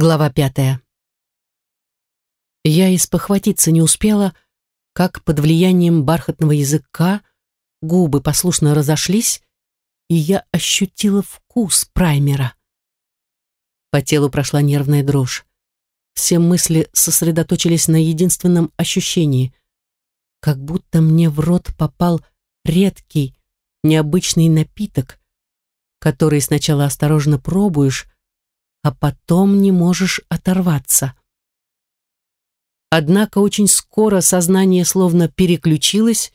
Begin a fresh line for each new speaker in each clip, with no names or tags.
Глава пятая. Я испохватиться не успела, как под влиянием бархатного языка губы послушно разошлись, и я ощутила вкус праймера. По телу прошла нервная дрожь. Все мысли сосредоточились на единственном ощущении, как будто мне в рот попал редкий, необычный напиток, который сначала осторожно пробуешь, а потом не можешь оторваться. Однако очень скоро сознание словно переключилось,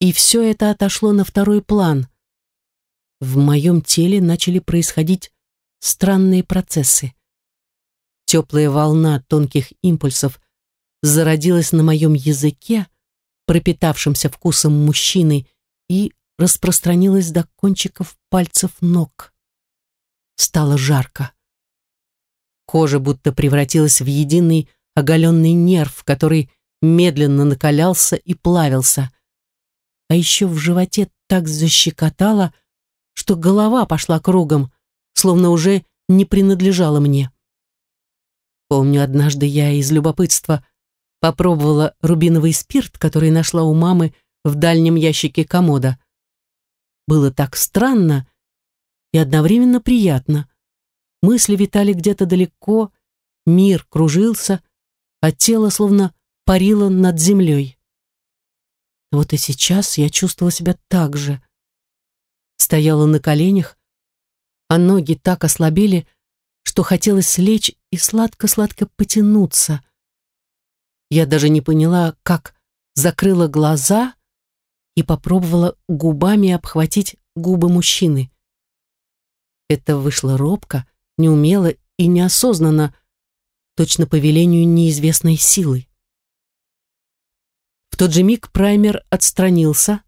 и все это отошло на второй план. В моем теле начали происходить странные процессы. Теплая волна тонких импульсов зародилась на моем языке, пропитавшемся вкусом мужчины, и распространилась до кончиков пальцев ног. Стало жарко. Кожа будто превратилась в единый оголенный нерв, который медленно накалялся и плавился. А еще в животе так защекотало, что голова пошла кругом, словно уже не принадлежала мне. Помню, однажды я из любопытства попробовала рубиновый спирт, который нашла у мамы в дальнем ящике комода. Было так странно и одновременно приятно. Мысли витали где-то далеко, мир кружился, а тело словно парило над землей. Вот и сейчас я чувствовала себя так же. Стояла на коленях, а ноги так ослабели, что хотелось лечь и сладко-сладко потянуться. Я даже не поняла, как закрыла глаза и попробовала губами обхватить губы мужчины. Это вышло робко, неумело и неосознанно, точно по велению неизвестной силы. В тот же миг праймер отстранился,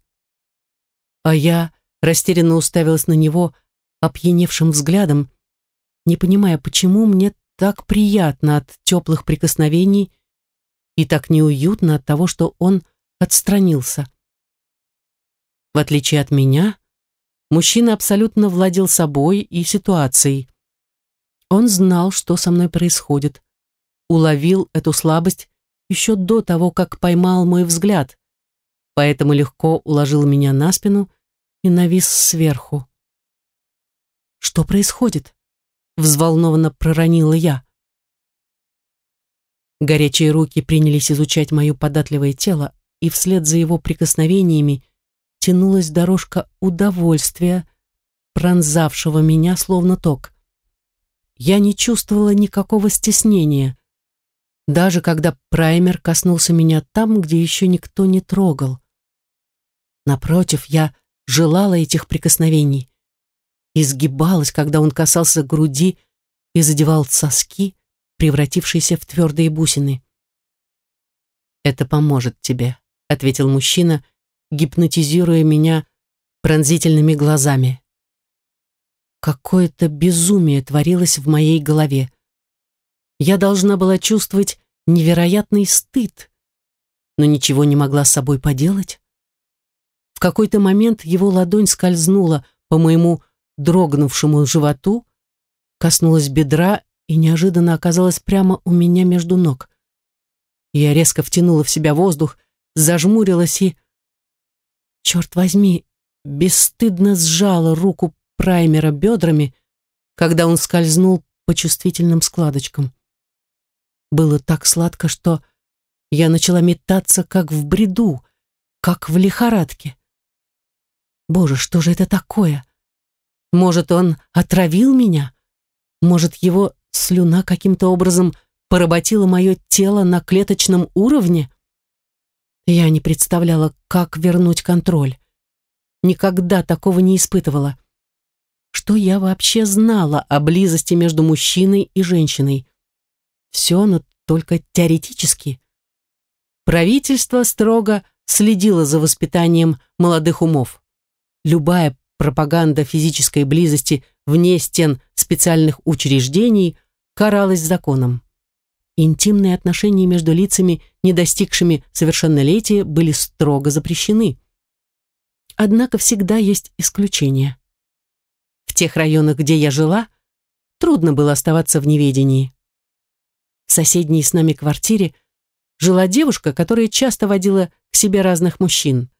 а я растерянно уставилась на него опьяневшим взглядом, не понимая, почему мне так приятно от теплых прикосновений и так неуютно от того, что он отстранился. В отличие от меня, мужчина абсолютно владел собой и ситуацией. Он знал, что со мной происходит, уловил эту слабость еще до того, как поймал мой взгляд, поэтому легко уложил меня на спину и навис сверху. «Что происходит?» — взволнованно проронила я. Горячие руки принялись изучать мое податливое тело, и вслед за его прикосновениями тянулась дорожка удовольствия, пронзавшего меня словно ток я не чувствовала никакого стеснения, даже когда праймер коснулся меня там, где еще никто не трогал. Напротив, я желала этих прикосновений, изгибалась, когда он касался груди и задевал соски, превратившиеся в твердые бусины. «Это поможет тебе», — ответил мужчина, гипнотизируя меня пронзительными глазами. Какое-то безумие творилось в моей голове. Я должна была чувствовать невероятный стыд, но ничего не могла с собой поделать. В какой-то момент его ладонь скользнула по моему дрогнувшему животу, коснулась бедра и неожиданно оказалась прямо у меня между ног. Я резко втянула в себя воздух, зажмурилась и... Черт возьми, бесстыдно сжала руку праймера бедрами, когда он скользнул по чувствительным складочкам. Было так сладко, что я начала метаться, как в бреду, как в лихорадке. Боже, что же это такое? Может, он отравил меня? Может, его слюна каким-то образом поработила мое тело на клеточном уровне? Я не представляла, как вернуть контроль. Никогда такого не испытывала. Что я вообще знала о близости между мужчиной и женщиной? Все, но только теоретически. Правительство строго следило за воспитанием молодых умов. Любая пропаганда физической близости вне стен специальных учреждений каралась законом. Интимные отношения между лицами, не достигшими совершеннолетия, были строго запрещены. Однако всегда есть исключения. Тех районах, где я жила, трудно было оставаться в неведении. в соседней с нами квартире жила девушка, которая часто водила к себе разных мужчин.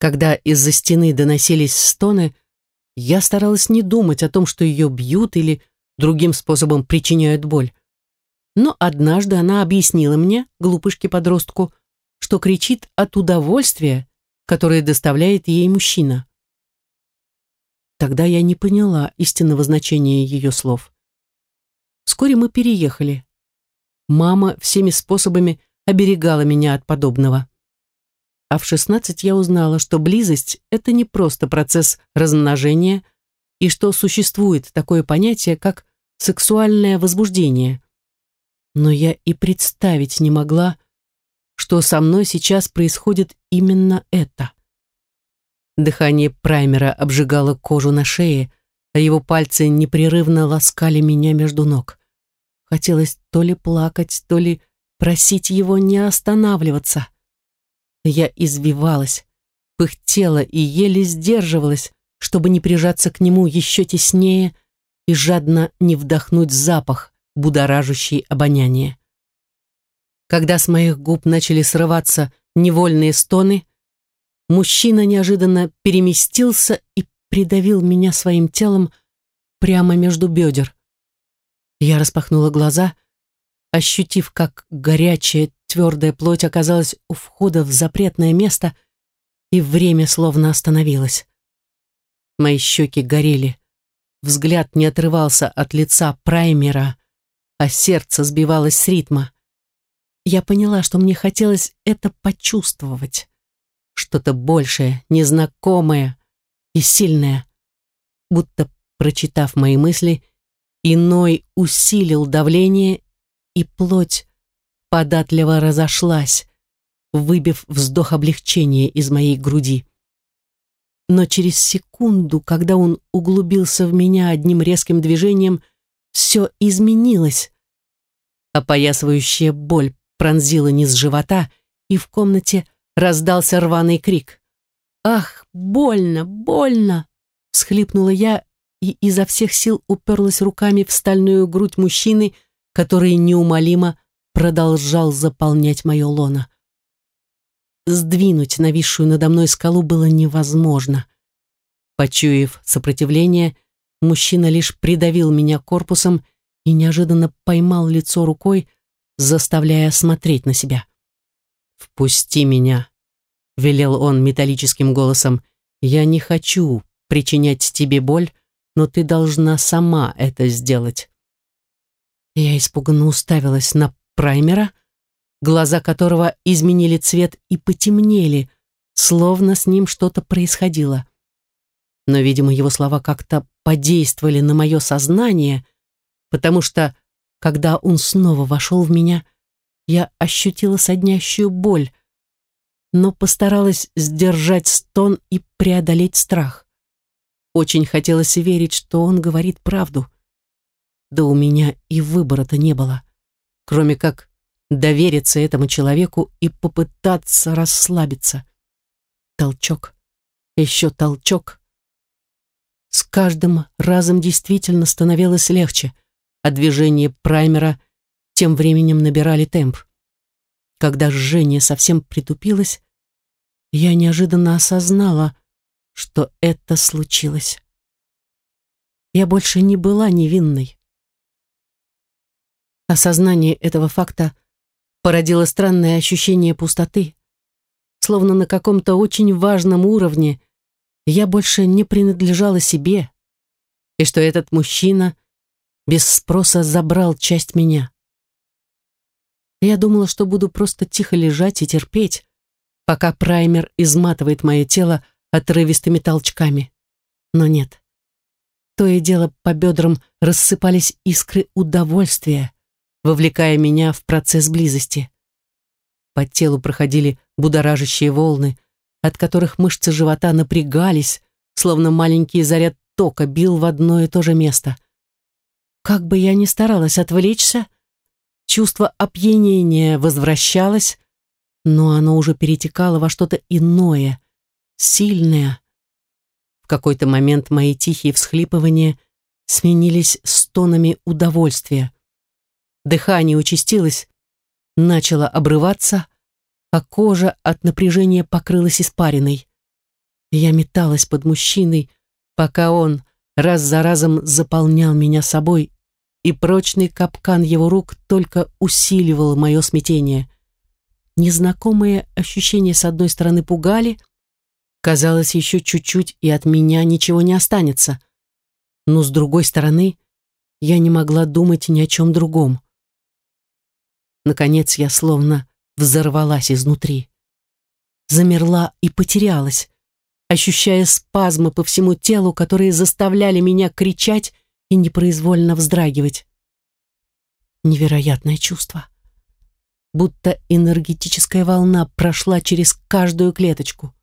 Когда из-за стены доносились стоны, я старалась не думать о том, что ее бьют или другим способом причиняют боль. Но однажды она объяснила мне, глупышке-подростку, что кричит от удовольствия, которое доставляет ей мужчина. Тогда я не поняла истинного значения ее слов. Вскоре мы переехали. Мама всеми способами оберегала меня от подобного. А в 16 я узнала, что близость — это не просто процесс размножения и что существует такое понятие, как сексуальное возбуждение. Но я и представить не могла, что со мной сейчас происходит именно это. Дыхание праймера обжигало кожу на шее, а его пальцы непрерывно ласкали меня между ног. Хотелось то ли плакать, то ли просить его не останавливаться. Я извивалась, пыхтела и еле сдерживалась, чтобы не прижаться к нему еще теснее и жадно не вдохнуть запах, будоражащий обоняние. Когда с моих губ начали срываться невольные стоны, мужчина неожиданно переместился и придавил меня своим телом прямо между бедер. Я распахнула глаза ощутив, как горячая, твердая плоть оказалась у входа в запретное место, и время словно остановилось. Мои щеки горели, взгляд не отрывался от лица праймера, а сердце сбивалось с ритма. Я поняла, что мне хотелось это почувствовать. Что-то большее, незнакомое и сильное. Будто, прочитав мои мысли, иной усилил давление и плоть податливо разошлась, выбив вздох облегчения из моей груди. Но через секунду, когда он углубился в меня одним резким движением, все изменилось. Опоясывающая боль пронзила низ живота, и в комнате раздался рваный крик. «Ах, больно, больно!» — всхлипнула я и изо всех сил уперлась руками в стальную грудь мужчины, который неумолимо продолжал заполнять мое лоно. Сдвинуть нависшую надо мной скалу было невозможно. Почуяв сопротивление, мужчина лишь придавил меня корпусом и неожиданно поймал лицо рукой, заставляя смотреть на себя. «Впусти меня», — велел он металлическим голосом. «Я не хочу причинять тебе боль, но ты должна сама это сделать». Я испуганно уставилась на праймера, глаза которого изменили цвет и потемнели, словно с ним что-то происходило. Но, видимо, его слова как-то подействовали на мое сознание, потому что, когда он снова вошел в меня, я ощутила соднящую боль, но постаралась сдержать стон и преодолеть страх. Очень хотелось верить, что он говорит правду. Да у меня и выбора-то не было, кроме как довериться этому человеку и попытаться расслабиться. Толчок, еще толчок. С каждым разом действительно становилось легче, а движения праймера тем временем набирали темп. Когда жжение совсем притупилось, я неожиданно осознала, что это случилось. Я больше не была невинной. Осознание этого факта породило странное ощущение пустоты, словно на каком-то очень важном уровне я больше не принадлежала себе, и что этот мужчина без спроса забрал часть меня. Я думала, что буду просто тихо лежать и терпеть, пока праймер изматывает мое тело отрывистыми толчками. Но нет. То и дело по бедрам рассыпались искры удовольствия, вовлекая меня в процесс близости. По телу проходили будоражащие волны, от которых мышцы живота напрягались, словно маленький заряд тока бил в одно и то же место. Как бы я ни старалась отвлечься, чувство опьянения возвращалось, но оно уже перетекало во что-то иное, сильное. В какой-то момент мои тихие всхлипывания сменились стонами удовольствия. Дыхание участилось, начало обрываться, а кожа от напряжения покрылась испариной. Я металась под мужчиной, пока он раз за разом заполнял меня собой, и прочный капкан его рук только усиливал мое смятение. Незнакомые ощущения с одной стороны пугали, казалось, еще чуть-чуть, и от меня ничего не останется. Но с другой стороны, я не могла думать ни о чем другом. Наконец я словно взорвалась изнутри. Замерла и потерялась, ощущая спазмы по всему телу, которые заставляли меня кричать и непроизвольно вздрагивать. Невероятное чувство. Будто энергетическая волна прошла через каждую клеточку.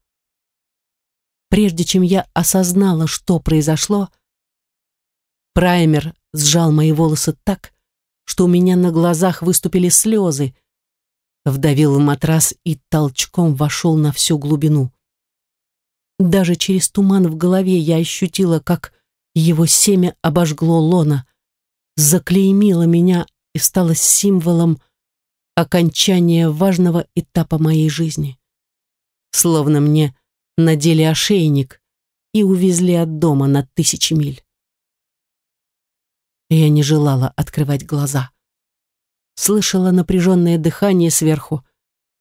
Прежде чем я осознала, что произошло, праймер сжал мои волосы так, что у меня на глазах выступили слезы, вдавил в матрас и толчком вошел на всю глубину. Даже через туман в голове я ощутила, как его семя обожгло лона, заклеймило меня и стало символом окончания важного этапа моей жизни. Словно мне надели ошейник и увезли от дома на тысячи миль. Я не желала открывать глаза. Слышала напряженное дыхание сверху,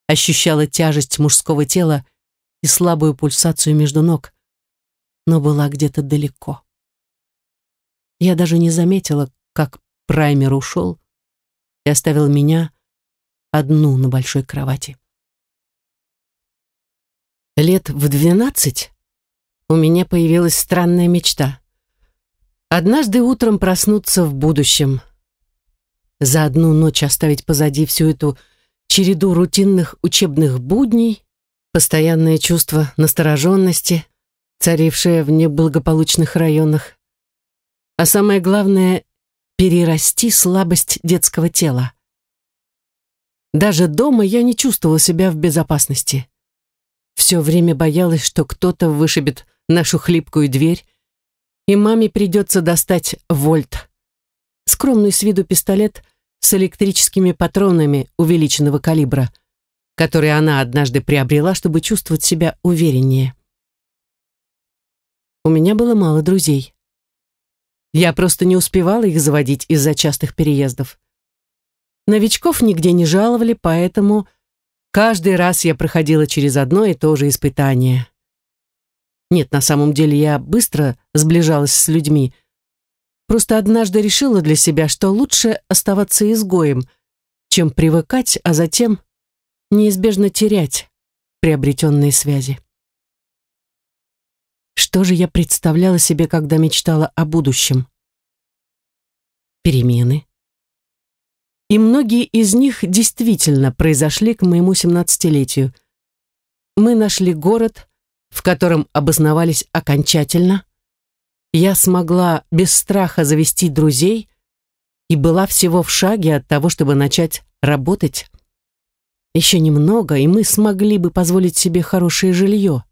ощущала тяжесть мужского тела и слабую пульсацию между ног, но была где-то далеко. Я даже не заметила, как праймер ушел и оставил меня одну на большой кровати. Лет в двенадцать у меня появилась странная мечта. Однажды утром проснуться в будущем. За одну ночь оставить позади всю эту череду рутинных учебных будней, постоянное чувство настороженности, царившее в неблагополучных районах. А самое главное — перерасти слабость детского тела. Даже дома я не чувствовала себя в безопасности. Все время боялась, что кто-то вышибет нашу хлипкую дверь, и маме придется достать вольт. Скромный с виду пистолет с электрическими патронами увеличенного калибра, который она однажды приобрела, чтобы чувствовать себя увереннее. У меня было мало друзей. Я просто не успевала их заводить из-за частых переездов. Новичков нигде не жаловали, поэтому каждый раз я проходила через одно и то же испытание. Нет, на самом деле я быстро сближалась с людьми. Просто однажды решила для себя, что лучше оставаться изгоем, чем привыкать, а затем неизбежно терять приобретенные связи. Что же я представляла себе, когда мечтала о будущем? Перемены. И многие из них действительно произошли к моему семнадцатилетию. Мы нашли город, в котором обосновались окончательно, я смогла без страха завести друзей и была всего в шаге от того, чтобы начать работать. Еще немного, и мы смогли бы позволить себе хорошее жилье.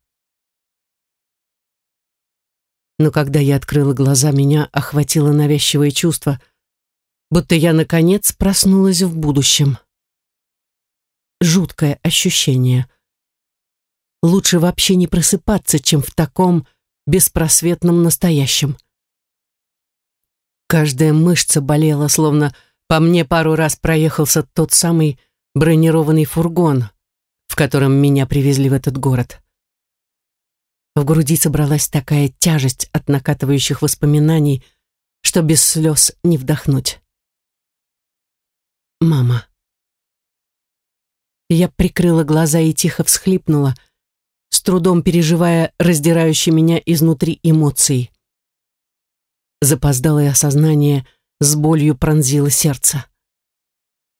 Но когда я открыла глаза, меня охватило навязчивое чувство, будто я, наконец, проснулась в будущем. Жуткое ощущение — лучше вообще не просыпаться, чем в таком беспросветном настоящем. Каждая мышца болела, словно по мне пару раз проехался тот самый бронированный фургон, в котором меня привезли в этот город. В груди собралась такая тяжесть от накатывающих воспоминаний, что без слез не вдохнуть. «Мама». Я прикрыла глаза и тихо всхлипнула, с трудом переживая раздирающие меня изнутри эмоции. Запоздалое осознание с болью пронзило сердце.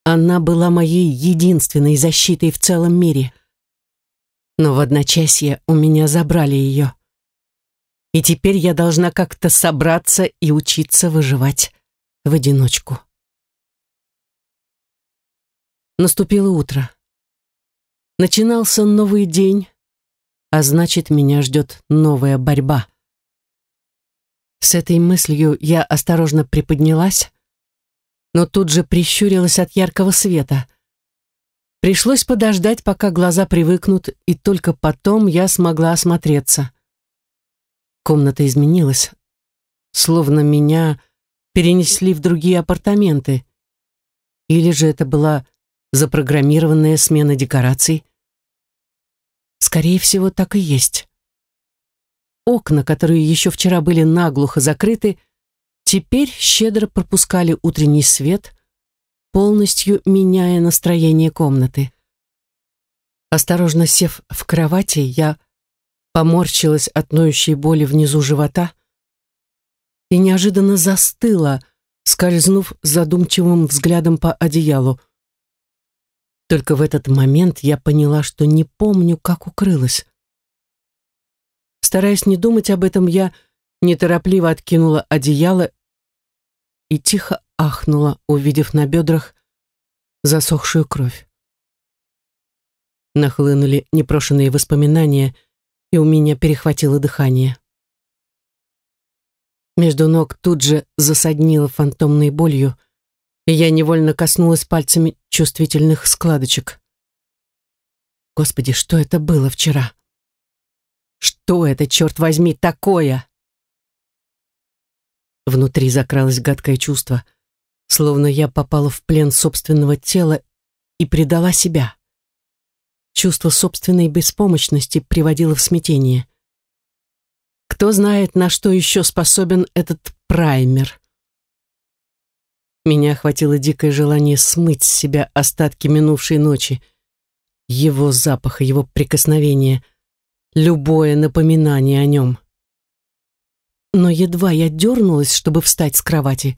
Она была моей единственной защитой в целом мире. Но в одночасье у меня забрали ее. И теперь я должна как-то собраться и учиться выживать в одиночку. Наступило утро. Начинался новый день, а значит, меня ждет новая борьба. С этой мыслью я осторожно приподнялась, но тут же прищурилась от яркого света. Пришлось подождать, пока глаза привыкнут, и только потом я смогла осмотреться. Комната изменилась, словно меня перенесли в другие апартаменты. Или же это была запрограммированная смена декораций? Скорее всего, так и есть. Окна, которые еще вчера были наглухо закрыты, теперь щедро пропускали утренний свет, полностью меняя настроение комнаты. Осторожно сев в кровати, я поморщилась от ноющей боли внизу живота и неожиданно застыла, скользнув задумчивым взглядом по одеялу. Только в этот момент я поняла, что не помню, как укрылась. Стараясь не думать об этом, я неторопливо откинула одеяло и тихо ахнула, увидев на бедрах засохшую кровь. Нахлынули непрошенные воспоминания, и у меня перехватило дыхание. Между ног тут же засаднило фантомной болью, и я невольно коснулась пальцами чувствительных складочек. Господи, что это было вчера? Что это, черт возьми, такое? Внутри закралось гадкое чувство, словно я попала в плен собственного тела и предала себя. Чувство собственной беспомощности приводило в смятение. Кто знает, на что еще способен этот праймер. Меня охватило дикое желание смыть с себя остатки минувшей ночи. Его запах, его прикосновение, любое напоминание о нем. Но едва я дернулась, чтобы встать с кровати,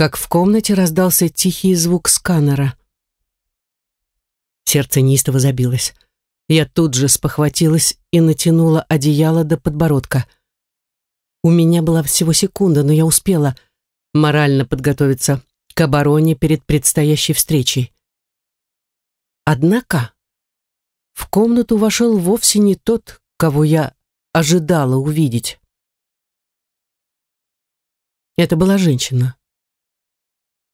как в комнате раздался тихий звук сканера. Сердце неистово забилось. Я тут же спохватилась и натянула одеяло до подбородка. У меня была всего секунда, но я успела морально подготовиться к обороне перед предстоящей встречей. Однако в комнату вошел вовсе не тот, кого я ожидала увидеть. Это была женщина.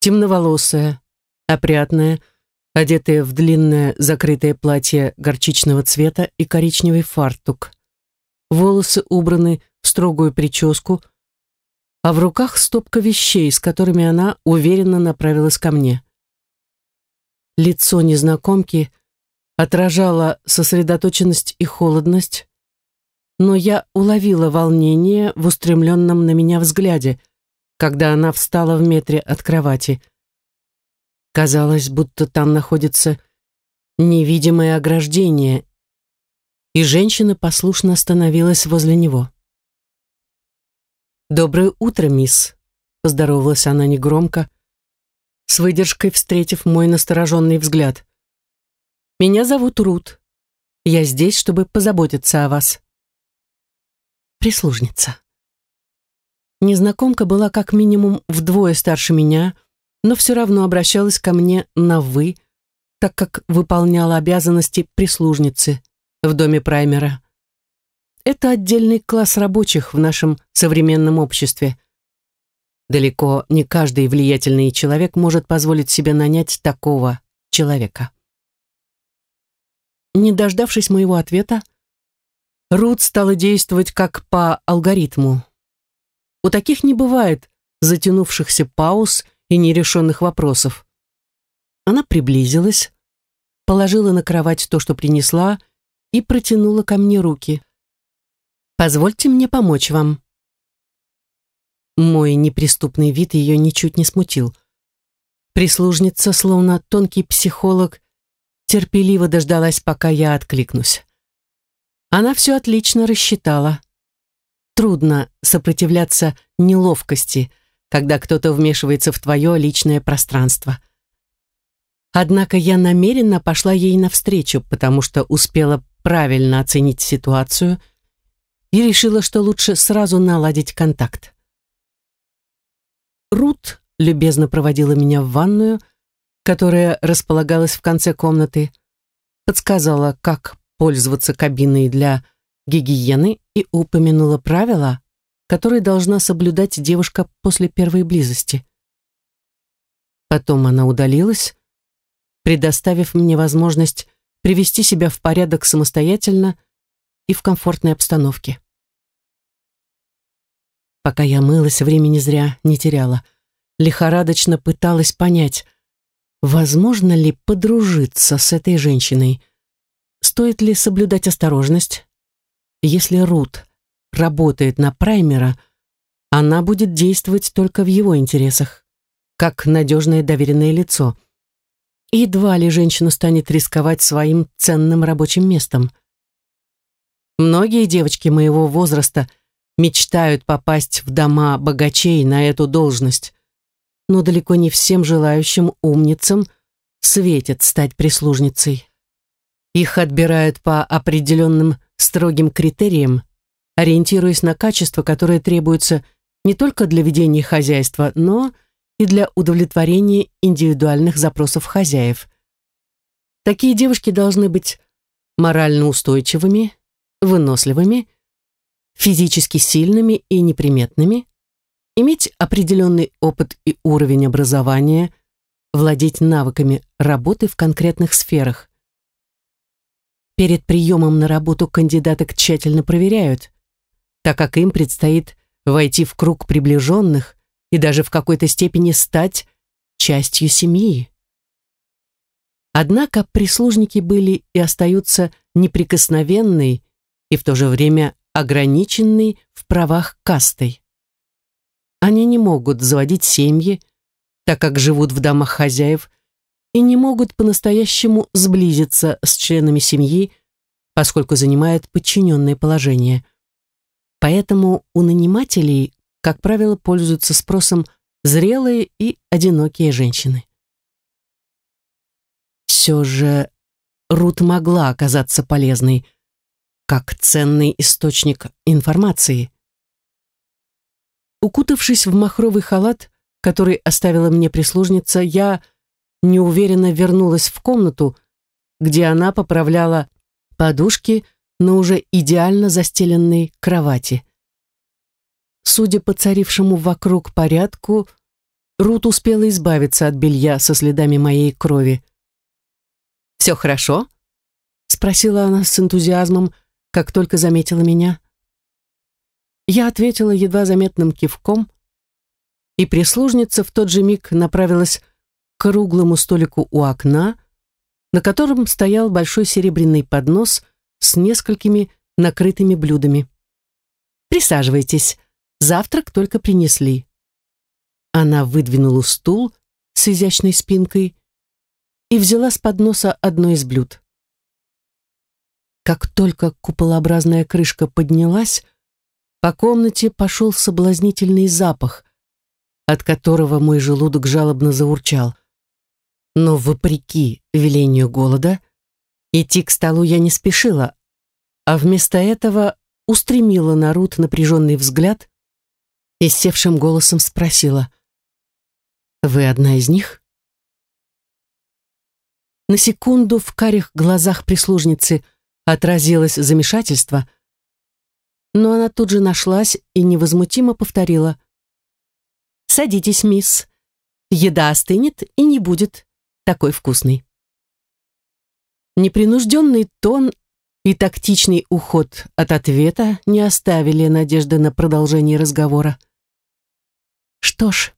Темноволосая, опрятная, одетая в длинное закрытое платье горчичного цвета и коричневый фартук. Волосы убраны в строгую прическу, а в руках стопка вещей, с которыми она уверенно направилась ко мне. Лицо незнакомки отражало сосредоточенность и холодность, но я уловила волнение в устремленном на меня взгляде, когда она встала в метре от кровати — Казалось, будто там находится невидимое ограждение, и женщина послушно остановилась возле него. «Доброе утро, мисс», — поздоровалась она негромко, с выдержкой встретив мой настороженный взгляд. «Меня зовут Рут. Я здесь, чтобы позаботиться о вас». Прислужница. Незнакомка была как минимум вдвое старше меня, но все равно обращалась ко мне на «вы», так как выполняла обязанности прислужницы в доме праймера. Это отдельный класс рабочих в нашем современном обществе. Далеко не каждый влиятельный человек может позволить себе нанять такого человека. Не дождавшись моего ответа, Рут стала действовать как по алгоритму. У таких не бывает затянувшихся пауз и нерешенных вопросов. Она приблизилась, положила на кровать то, что принесла, и протянула ко мне руки. «Позвольте мне помочь вам». Мой неприступный вид ее ничуть не смутил. Прислужница, словно тонкий психолог, терпеливо дождалась, пока я откликнусь. Она все отлично рассчитала. Трудно сопротивляться неловкости — когда кто-то вмешивается в твое личное пространство. Однако я намеренно пошла ей навстречу, потому что успела правильно оценить ситуацию и решила, что лучше сразу наладить контакт. Рут любезно проводила меня в ванную, которая располагалась в конце комнаты, подсказала, как пользоваться кабиной для гигиены и упомянула правила, который должна соблюдать девушка после первой близости. Потом она удалилась, предоставив мне возможность привести себя в порядок самостоятельно и в комфортной обстановке. Пока я мылась, времени зря не теряла. Лихорадочно пыталась понять, возможно ли подружиться с этой женщиной. Стоит ли соблюдать осторожность? Если Рут работает на праймера, она будет действовать только в его интересах, как надежное доверенное лицо. Едва ли женщина станет рисковать своим ценным рабочим местом. Многие девочки моего возраста – мечтают попасть в дома богачей на эту должность, но далеко не всем желающим умницам светит стать прислужницей. Их отбирают по определенным строгим критериям, ориентируясь на качество, которое требуется не только для ведения хозяйства, но и для удовлетворения индивидуальных запросов хозяев. Такие девушки должны быть морально устойчивыми, выносливыми, физически сильными и неприметными, иметь определенный опыт и уровень образования, владеть навыками работы в конкретных сферах. Перед приемом на работу кандидаток тщательно проверяют, так как им предстоит войти в круг приближенных и даже в какой-то степени стать частью семьи. Однако прислужники были и остаются неприкосновенной и в то же время ограниченный в правах кастой. Они не могут заводить семьи, так как живут в домах хозяев, и не могут по-настоящему сблизиться с членами семьи, поскольку занимают подчиненное положение. Поэтому у нанимателей, как правило, пользуются спросом зрелые и одинокие женщины. Все же Рут могла оказаться полезной, как ценный источник информации. Укутавшись в махровый халат, который оставила мне прислужница, я неуверенно вернулась в комнату, где она поправляла подушки на уже идеально застеленной кровати. Судя по царившему вокруг порядку, Рут успела избавиться от белья со следами моей крови. «Все хорошо?» — спросила она с энтузиазмом, — как только заметила меня. Я ответила едва заметным кивком, и прислужница в тот же миг направилась круглому столику у окна, на котором стоял большой серебряный поднос с несколькими накрытыми блюдами. «Присаживайтесь, завтрак только принесли». Она выдвинула стул с изящной спинкой и взяла с подноса одно из блюд. Как только куполообразная крышка поднялась, по комнате пошел соблазнительный запах, от которого мой желудок жалобно заурчал. Но вопреки велению голода, идти к столу я не спешила, а вместо этого устремила на Рут напряженный взгляд и севшим голосом спросила «Вы одна из них?» На секунду в карих глазах прислужницы – отразилось замешательство, но она тут же нашлась и невозмутимо повторила. «Садитесь, мисс. Еда остынет и не будет такой вкусной». Непринужденный тон и тактичный уход от ответа не оставили надежды на продолжение разговора. Что ж,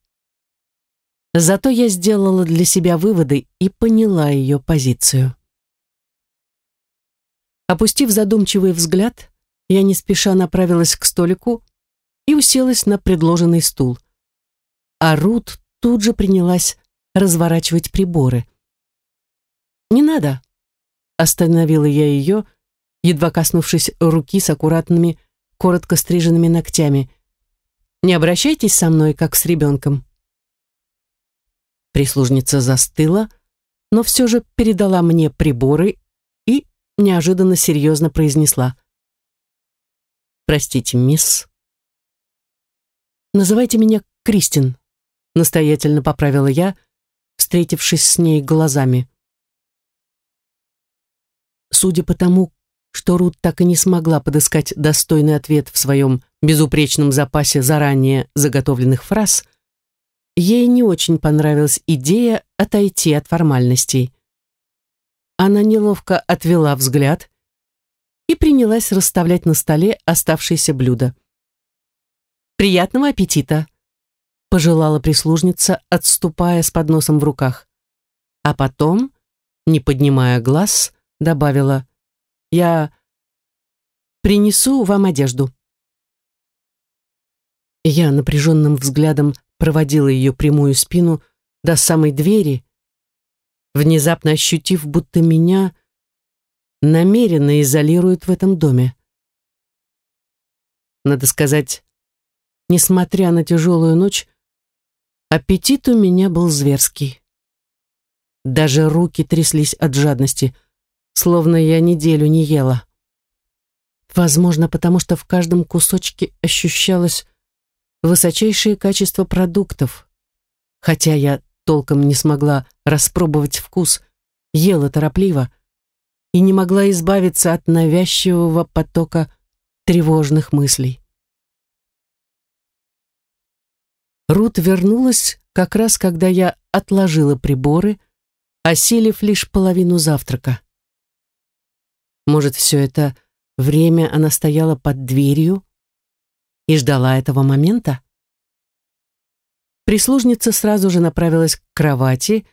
зато я сделала для себя выводы и поняла ее позицию. Опустив задумчивый взгляд, я не спеша направилась к столику и уселась на предложенный стул. А Рут тут же принялась разворачивать приборы. «Не надо», — остановила я ее, едва коснувшись руки с аккуратными, коротко стриженными ногтями. «Не обращайтесь со мной, как с ребенком». Прислужница застыла, но все же передала мне приборы неожиданно серьезно произнесла. «Простите, мисс». «Называйте меня Кристин», — настоятельно поправила я, встретившись с ней глазами. Судя по тому, что Рут так и не смогла подыскать достойный ответ в своем безупречном запасе заранее заготовленных фраз, ей не очень понравилась идея отойти от формальностей. Она неловко отвела взгляд и принялась расставлять на столе оставшиеся блюда. «Приятного аппетита!» — пожелала прислужница, отступая с подносом в руках. А потом, не поднимая глаз, добавила «Я принесу вам одежду». Я напряженным взглядом проводила ее прямую спину до самой двери, внезапно ощутив, будто меня намеренно изолируют в этом доме. Надо сказать, несмотря на тяжелую ночь, аппетит у меня был зверский. Даже руки тряслись от жадности, словно я неделю не ела. Возможно, потому что в каждом кусочке ощущалось высочайшее качество продуктов. Хотя я толком не смогла распробовать вкус, ела торопливо и не могла избавиться от навязчивого потока тревожных мыслей. Рут вернулась как раз, когда я отложила приборы, осилив лишь половину завтрака. Может, все это время она стояла под дверью, и ждала этого момента. Прислужница сразу же направилась к кровати,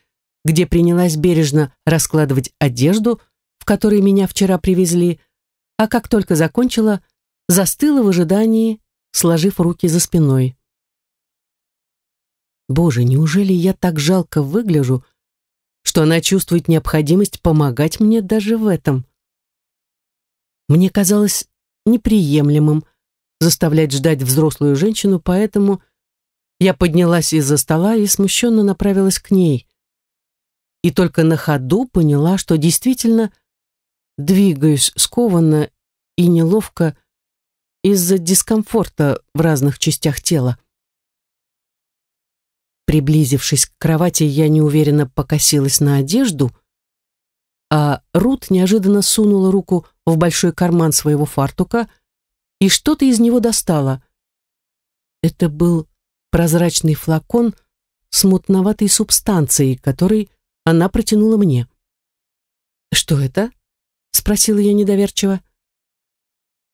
где принялась бережно раскладывать одежду, в которой меня вчера привезли, а как только закончила, застыла в ожидании, сложив руки за спиной. Боже, неужели я так жалко выгляжу, что она чувствует необходимость помогать мне даже в этом? Мне казалось неприемлемым, заставлять ждать взрослую женщину, поэтому я поднялась из-за стола и смущенно направилась к ней. И только на ходу поняла, что действительно двигаюсь скованно и неловко из-за дискомфорта в разных частях тела. Приблизившись к кровати, я неуверенно покосилась на одежду, а Рут неожиданно сунула руку в большой карман своего фартука — и что-то из него достала. Это был прозрачный флакон с мутноватой субстанцией, который она протянула мне. «Что это?» — спросила я недоверчиво.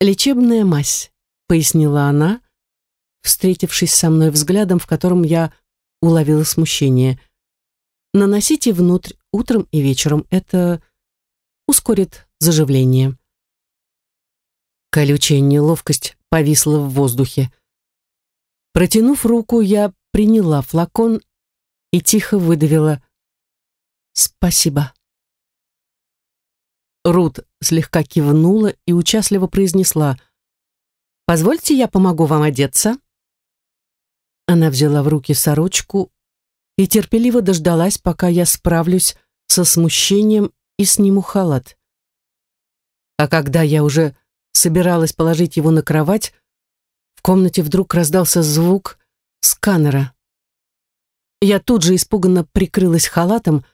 «Лечебная мазь», — пояснила она, встретившись со мной взглядом, в котором я уловила смущение. «Наносите внутрь утром и вечером. Это ускорит заживление». Колючая неловкость повисла в воздухе. Протянув руку, я приняла флакон и тихо выдавила «Спасибо». Рут слегка кивнула и участливо произнесла «Позвольте, я помогу вам одеться». Она взяла в руки сорочку и терпеливо дождалась, пока я справлюсь со смущением и сниму халат. А когда я уже собиралась положить его на кровать, в комнате вдруг раздался звук сканера. Я тут же испуганно прикрылась халатом,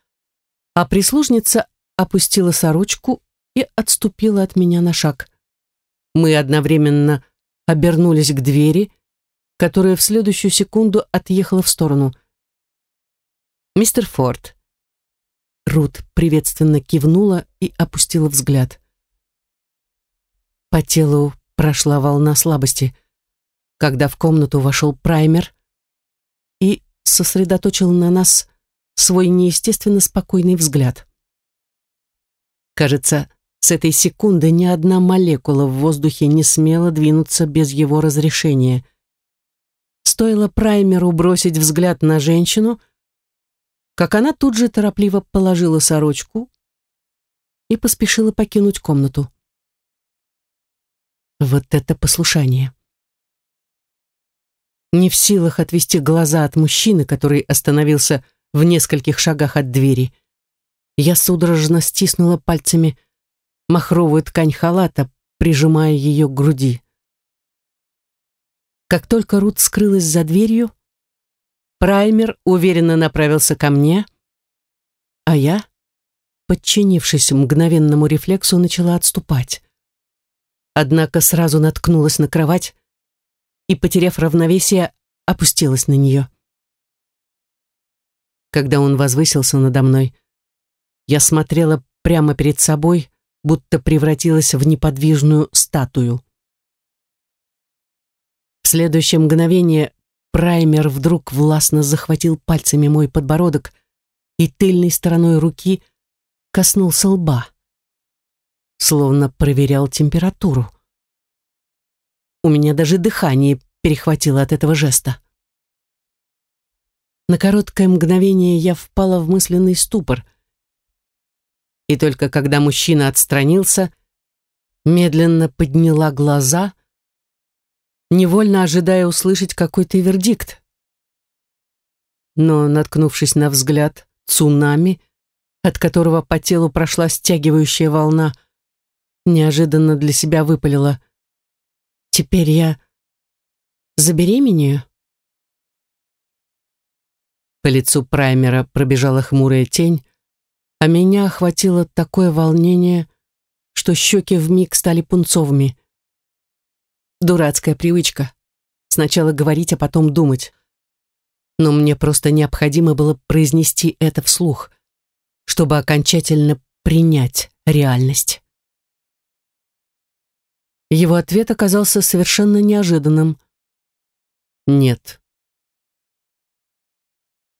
а прислужница опустила сорочку и отступила от меня на шаг. Мы одновременно обернулись к двери, которая в следующую секунду отъехала в сторону. «Мистер Форд». Рут приветственно кивнула и опустила взгляд. По телу прошла волна слабости, когда в комнату вошел праймер и сосредоточил на нас свой неестественно спокойный взгляд. Кажется, с этой секунды ни одна молекула в воздухе не смела двинуться без его разрешения. Стоило праймеру бросить взгляд на женщину, как она тут же торопливо положила сорочку и поспешила покинуть комнату. Вот это послушание. Не в силах отвести глаза от мужчины, который остановился в нескольких шагах от двери. Я судорожно стиснула пальцами махровую ткань халата, прижимая ее к груди. Как только Рут скрылась за дверью, праймер уверенно направился ко мне, а я, подчинившись мгновенному рефлексу, начала отступать однако сразу наткнулась на кровать и, потеряв равновесие, опустилась на нее. когда он возвысился надо мной. Я смотрела прямо перед собой, будто превратилась в неподвижную статую. Следующее мгновение праймер вдруг властно захватил пальцами мой подбородок и тыльной стороной руки коснулся лба. Словно проверял температуру. У меня даже дыхание перехватило от этого жеста. На короткое мгновение я впала в мысленный ступор. И только когда мужчина отстранился, медленно подняла глаза, невольно ожидая услышать какой-то вердикт. Но, наткнувшись на взгляд цунами, от которого по телу прошла стягивающая волна, неожиданно для себя выпалила. «Теперь я забеременею?» По лицу праймера пробежала хмурая тень, а меня охватило такое волнение, что щеки вмиг стали пунцовыми. Дурацкая привычка. Сначала говорить, а потом думать. Но мне просто необходимо было произнести это вслух, чтобы окончательно принять реальность. Его ответ оказался совершенно неожиданным. «Нет,